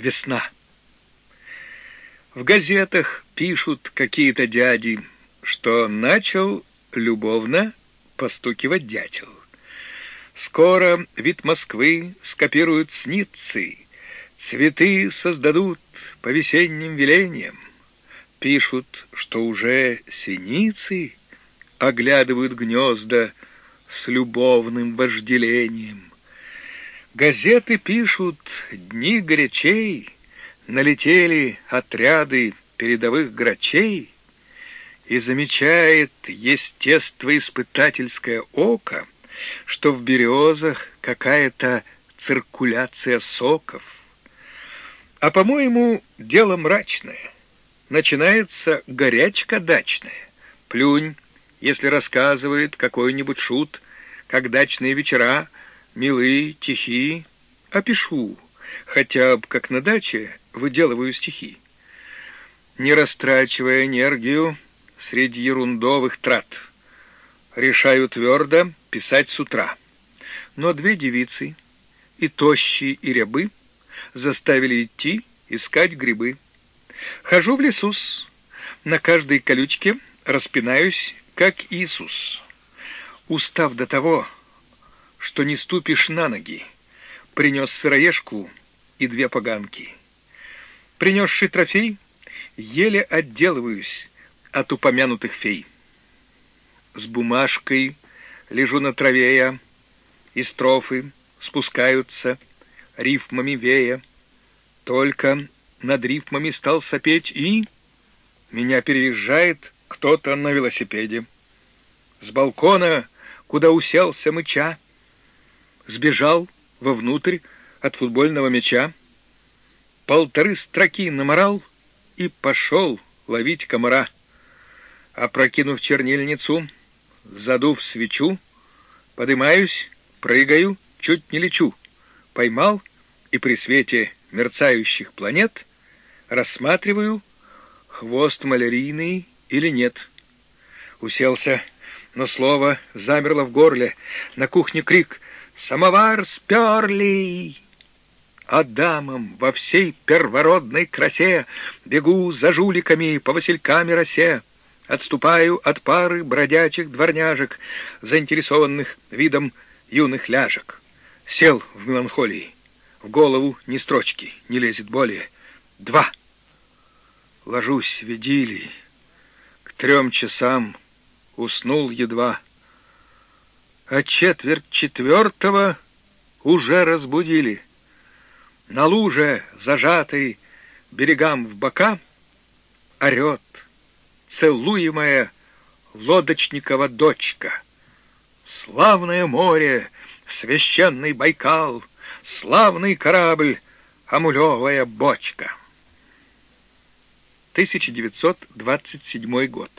Весна. В газетах пишут какие-то дяди, что начал любовно постукивать дятел. Скоро вид Москвы скопируют с цветы создадут по весенним велениям. Пишут, что уже синицы оглядывают гнезда с любовным вожделением. Газеты пишут «Дни горячей», налетели отряды передовых грачей, и замечает естествоиспытательское око, что в березах какая-то циркуляция соков. А, по-моему, дело мрачное. Начинается горячка дачная. Плюнь, если рассказывает какой-нибудь шут, как дачные вечера, милые, тихие, опишу, хотя бы как на даче выделываю стихи. Не растрачивая энергию, среди ерундовых трат. Решаю твердо писать с утра. Но две девицы, и тощие, и рябы, заставили идти искать грибы. Хожу в лесу, на каждой колючке распинаюсь, как Иисус. Устав до того, что не ступишь на ноги, принес сыроежку и две поганки. Принесший трофей, еле отделываюсь, от упомянутых фей. С бумажкой лежу на траве я, и строфы спускаются рифмами вея. Только над рифмами стал сопеть, и меня переезжает кто-то на велосипеде. С балкона, куда уселся мыча, сбежал вовнутрь от футбольного мяча, полторы строки наморал и пошел ловить комара. Опрокинув чернильницу, задув свечу, подымаюсь, прыгаю, чуть не лечу. Поймал и при свете мерцающих планет рассматриваю, хвост малярийный или нет. Уселся, но слово замерло в горле. На кухне крик «Самовар сперли!» А дамам во всей первородной красе Бегу за жуликами по василькам и росе. Отступаю от пары бродячих дворняжек, заинтересованных видом юных ляжек. Сел в меланхолии. В голову ни строчки не лезет более. Два. Ложусь в идиллии. К трем часам уснул едва. А четверть четвертого уже разбудили. На луже, зажатый берегам в бока, орет целуемая лодочникова дочка. Славное море, священный Байкал, славный корабль, амулевая бочка. 1927 год.